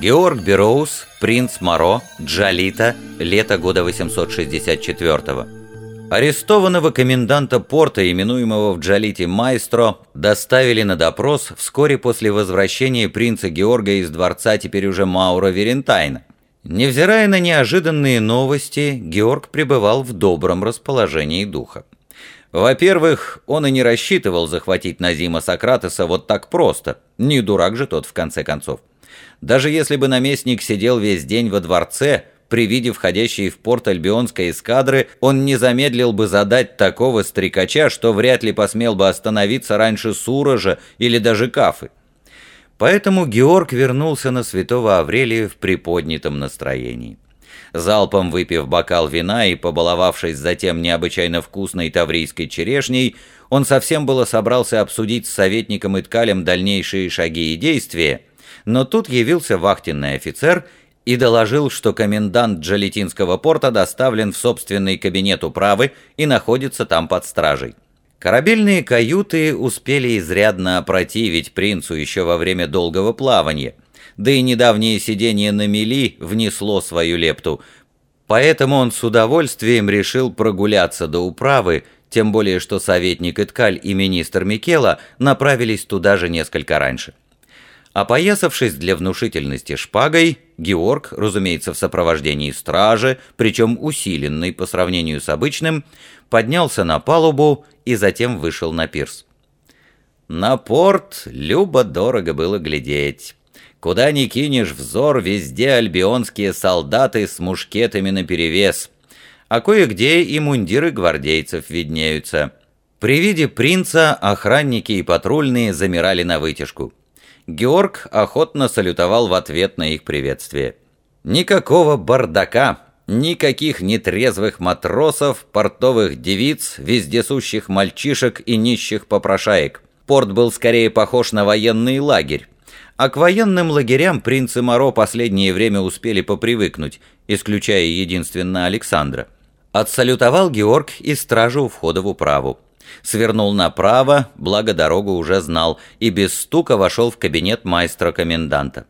Георг Бероуз, принц Моро, Джалита, лето года 864 Арестованного коменданта порта, именуемого в Джалите Майстро, доставили на допрос вскоре после возвращения принца Георга из дворца теперь уже Маура Верентайна. Невзирая на неожиданные новости, Георг пребывал в добром расположении духа. Во-первых, он и не рассчитывал захватить Назима Сократеса вот так просто, не дурак же тот в конце концов. Даже если бы наместник сидел весь день во дворце, при виде входящей в порт альбионской эскадры, он не замедлил бы задать такого стрекача, что вряд ли посмел бы остановиться раньше Суража или даже Кафы. Поэтому Георг вернулся на святого Аврелия в приподнятом настроении. Залпом выпив бокал вина и побаловавшись затем необычайно вкусной таврийской черешней, он совсем было собрался обсудить с советником Иткалем дальнейшие шаги и действия, но тут явился вахтенный офицер и доложил, что комендант Джалетинского порта доставлен в собственный кабинет управы и находится там под стражей. Корабельные каюты успели изрядно опротивить принцу еще во время долгого плавания, да и недавнее сидение на мели внесло свою лепту, поэтому он с удовольствием решил прогуляться до управы, тем более что советник Иткаль и министр Микела направились туда же несколько раньше. Опоясавшись для внушительности шпагой, Георг, разумеется, в сопровождении стражи, причем усиленный по сравнению с обычным, поднялся на палубу и затем вышел на пирс. На порт любо-дорого было глядеть. Куда ни кинешь взор, везде альбионские солдаты с мушкетами наперевес, а кое-где и мундиры гвардейцев виднеются. При виде принца охранники и патрульные замирали на вытяжку. Георг охотно салютовал в ответ на их приветствие. Никакого бардака, никаких нетрезвых матросов, портовых девиц, вездесущих мальчишек и нищих попрошаек. Порт был скорее похож на военный лагерь. А к военным лагерям принцы Моро последнее время успели попривыкнуть, исключая единственно Александра. Отсалютовал Георг и стражу у входа в управу свернул направо, благо дорогу уже знал, и без стука вошел в кабинет майстра-коменданта.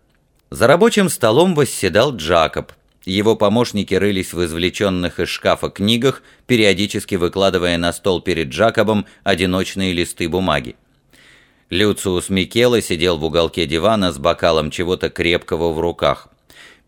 За рабочим столом восседал Джакоб. Его помощники рылись в извлеченных из шкафа книгах, периодически выкладывая на стол перед Джакобом одиночные листы бумаги. Люциус Микело сидел в уголке дивана с бокалом чего-то крепкого в руках.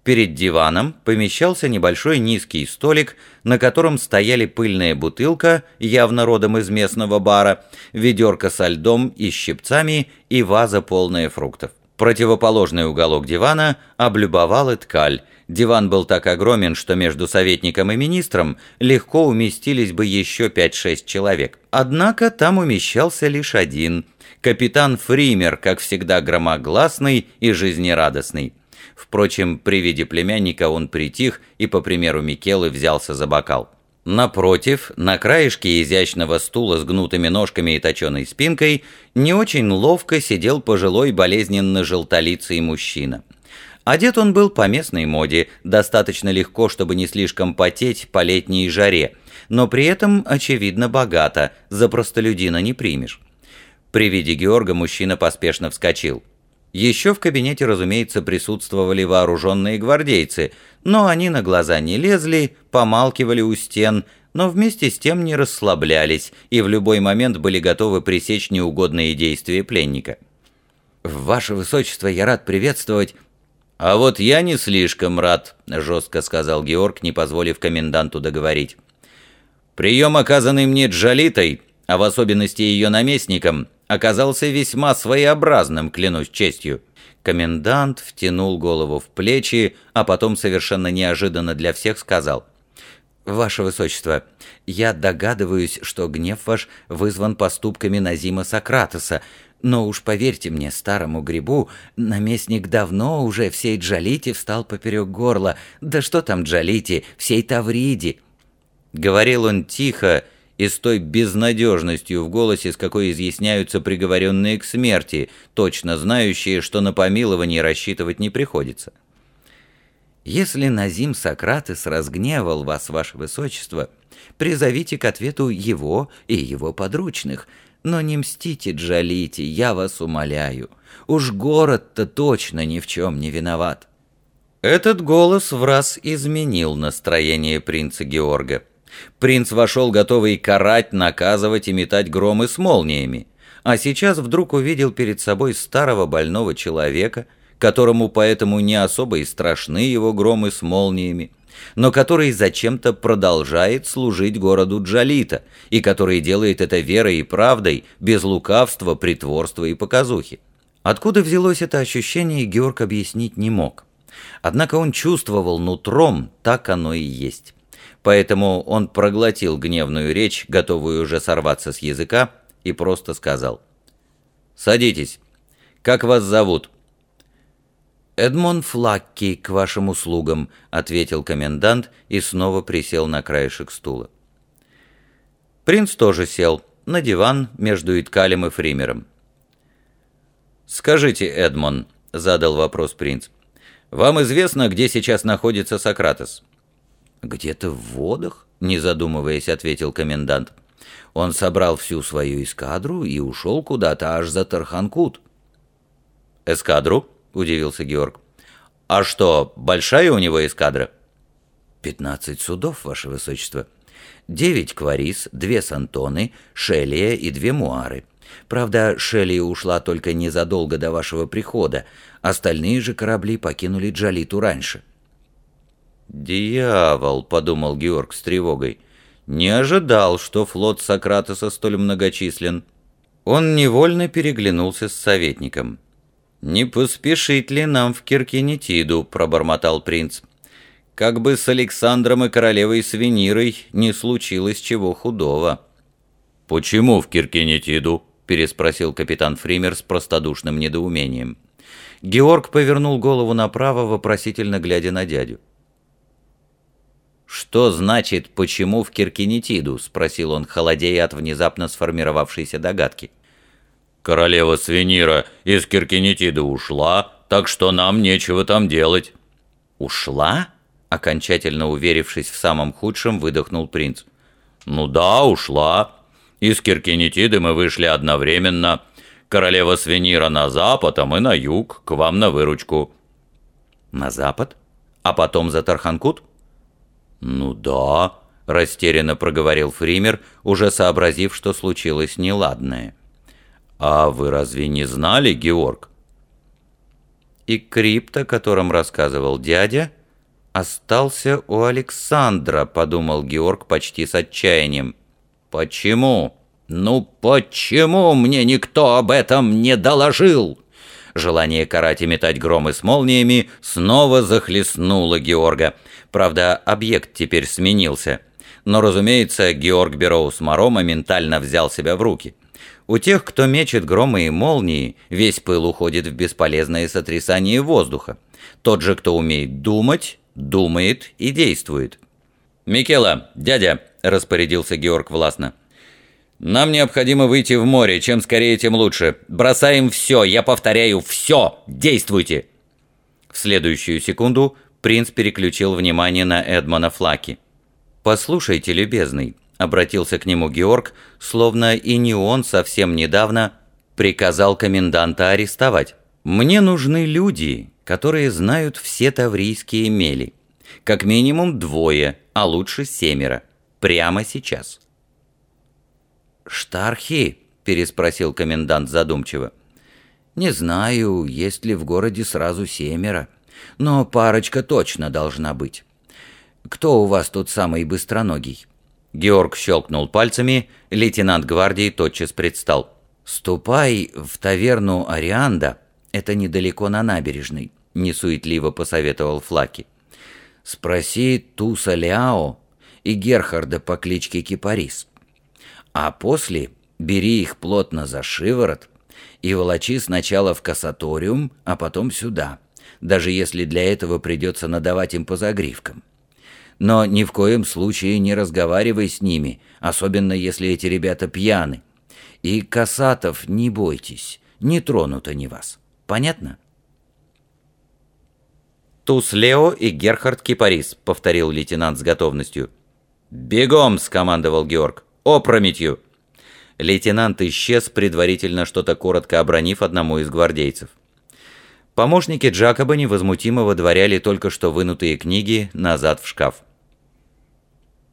Перед диваном помещался небольшой низкий столик, на котором стояли пыльная бутылка, явно родом из местного бара, ведерко со льдом и щипцами и ваза, полная фруктов. Противоположный уголок дивана облюбовал ткаль. Диван был так огромен, что между советником и министром легко уместились бы еще 5-6 человек. Однако там умещался лишь один – капитан Фример, как всегда громогласный и жизнерадостный. Впрочем, при виде племянника он притих и, по примеру Микелы, взялся за бокал. Напротив, на краешке изящного стула с гнутыми ножками и точеной спинкой не очень ловко сидел пожилой болезненно-желтолицый мужчина. Одет он был по местной моде, достаточно легко, чтобы не слишком потеть по летней жаре, но при этом, очевидно, богато, за простолюдина не примешь. При виде Георга мужчина поспешно вскочил. Еще в кабинете, разумеется, присутствовали вооруженные гвардейцы, но они на глаза не лезли, помалкивали у стен, но вместе с тем не расслаблялись и в любой момент были готовы пресечь неугодные действия пленника. «Ваше Высочество, я рад приветствовать...» «А вот я не слишком рад», — жестко сказал Георг, не позволив коменданту договорить. «Прием, оказанный мне Джалитой, а в особенности ее наместником, оказался весьма своеобразным, клянусь честью. Комендант втянул голову в плечи, а потом совершенно неожиданно для всех сказал. «Ваше Высочество, я догадываюсь, что гнев ваш вызван поступками Назима Сократоса, но уж поверьте мне, старому грибу, наместник давно уже всей Джалити встал поперек горла. Да что там Джалити, всей Тавриди!» Говорил он тихо, и с той безнадежностью в голосе, с какой изъясняются приговоренные к смерти, точно знающие, что на помилование рассчитывать не приходится. «Если Назим Сократес разгневал вас, ваше высочество, призовите к ответу его и его подручных, но не мстите, Джалите, я вас умоляю. Уж город-то точно ни в чем не виноват». Этот голос в раз изменил настроение принца Георга. Принц вошел готовый карать, наказывать и метать громы с молниями, а сейчас вдруг увидел перед собой старого больного человека, которому поэтому не особо и страшны его громы с молниями, но который зачем-то продолжает служить городу Джалита, и который делает это верой и правдой, без лукавства, притворства и показухи. Откуда взялось это ощущение, Георг объяснить не мог. Однако он чувствовал нутром, так оно и есть. Поэтому он проглотил гневную речь, готовую уже сорваться с языка, и просто сказал. «Садитесь. Как вас зовут?» «Эдмон Флакки к вашим услугам», — ответил комендант и снова присел на краешек стула. Принц тоже сел на диван между Иткалем и Фримером. «Скажите, Эдмон», — задал вопрос принц, — «вам известно, где сейчас находится Сократос?» «Где-то в водах?» — не задумываясь, ответил комендант. «Он собрал всю свою эскадру и ушел куда-то аж за Тарханкут». «Эскадру?» — удивился Георг. «А что, большая у него эскадра?» «Пятнадцать судов, ваше высочество. Девять кварис, две сантоны, шелия и две муары. Правда, Шелли ушла только незадолго до вашего прихода, остальные же корабли покинули Джалиту раньше». «Дьявол!» — подумал Георг с тревогой. «Не ожидал, что флот Сократоса столь многочислен». Он невольно переглянулся с советником. «Не поспешить ли нам в Киркинетиду?» — пробормотал принц. «Как бы с Александром и королевой Свинирой не случилось чего худого». «Почему в Киркинетиду?» переспросил капитан Фример с простодушным недоумением. Георг повернул голову направо, вопросительно глядя на дядю. «Что значит «почему в Киркинетиду?» — спросил он, холодея от внезапно сформировавшейся догадки. «Королева Свинира из Киркинетиды ушла, так что нам нечего там делать». «Ушла?» — окончательно уверившись в самом худшем, выдохнул принц. «Ну да, ушла. Из Киркинетиды мы вышли одновременно. Королева Свинира на запад, а мы на юг, к вам на выручку». «На запад? А потом за Тарханкут?» «Ну да», — растерянно проговорил Фример, уже сообразив, что случилось неладное. «А вы разве не знали, Георг?» И крипт, о котором рассказывал дядя, остался у Александра, подумал Георг почти с отчаянием. «Почему? Ну почему мне никто об этом не доложил?» Желание карать и метать громы с молниями снова захлестнуло Георга. Правда, объект теперь сменился. Но, разумеется, Георг Бероус Моро моментально взял себя в руки. У тех, кто мечет громы и молнии, весь пыл уходит в бесполезное сотрясание воздуха. Тот же, кто умеет думать, думает и действует. «Микела, дядя!» – распорядился Георг властно. «Нам необходимо выйти в море. Чем скорее, тем лучше. Бросаем все. Я повторяю, все. Действуйте!» В следующую секунду принц переключил внимание на Эдмона Флаки. «Послушайте, любезный», — обратился к нему Георг, словно и не он совсем недавно приказал коменданта арестовать. «Мне нужны люди, которые знают все таврийские мели. Как минимум двое, а лучше семеро. Прямо сейчас». «Штархи?» – переспросил комендант задумчиво. «Не знаю, есть ли в городе сразу семеро, но парочка точно должна быть. Кто у вас тут самый быстроногий?» Георг щелкнул пальцами, лейтенант гвардии тотчас предстал. «Ступай в таверну Арианда, это недалеко на набережной», – несуетливо посоветовал Флаки. «Спроси Туса Ляо и Герхарда по кличке Кипарис. А после бери их плотно за шиворот и волочи сначала в кассаториум, а потом сюда, даже если для этого придется надавать им по загривкам. Но ни в коем случае не разговаривай с ними, особенно если эти ребята пьяны. И касатов не бойтесь, не тронут они вас. Понятно? «Туз Лео и Герхард Кипарис», — повторил лейтенант с готовностью. «Бегом!» — скомандовал Георг. Опрометью!» Лейтенант исчез, предварительно что-то коротко обронив одному из гвардейцев. Помощники Джакоба невозмутимо выдворяли только что вынутые книги назад в шкаф.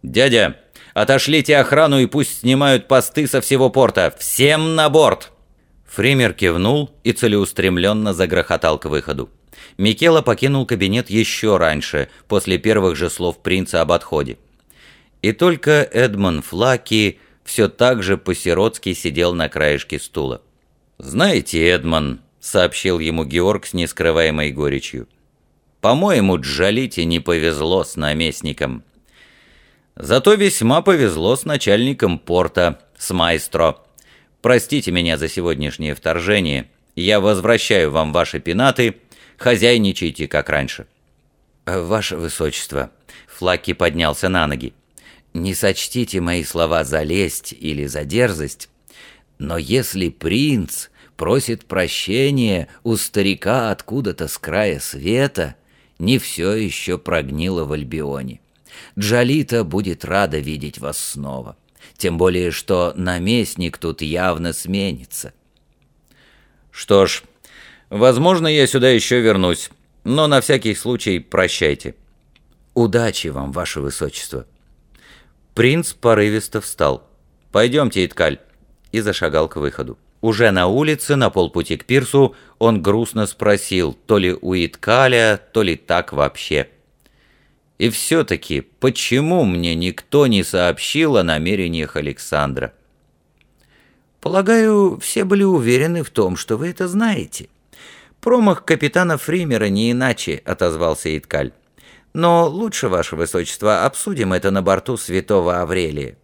«Дядя, отошлите охрану и пусть снимают посты со всего порта! Всем на борт!» Фример кивнул и целеустремленно загрохотал к выходу. Микела покинул кабинет еще раньше, после первых же слов принца об отходе. И только Эдмон Флаки все так же по-сиротски сидел на краешке стула. «Знаете, Эдмон, сообщил ему Георг с нескрываемой горечью. «По-моему, Джалите не повезло с наместником. Зато весьма повезло с начальником порта, с майстро. Простите меня за сегодняшнее вторжение. Я возвращаю вам ваши пенаты. Хозяйничайте, как раньше». «Ваше Высочество», — Флаки поднялся на ноги, — «не сочтите мои слова за лесть или за дерзость, но если принц просит прощения у старика откуда-то с края света, не все еще прогнило в Альбионе. Джалита будет рада видеть вас снова. Тем более, что наместник тут явно сменится. Что ж, возможно, я сюда еще вернусь, но на всякий случай прощайте. Удачи вам, ваше высочество. Принц порывисто встал. «Пойдемте, Иткаль», и зашагал к выходу. Уже на улице, на полпути к пирсу, он грустно спросил, то ли у Иткаля, то ли так вообще. И все-таки, почему мне никто не сообщил о намерениях Александра? Полагаю, все были уверены в том, что вы это знаете. Промах капитана Фримера не иначе, отозвался Иткаль. Но лучше, ваше высочество, обсудим это на борту святого Аврелия.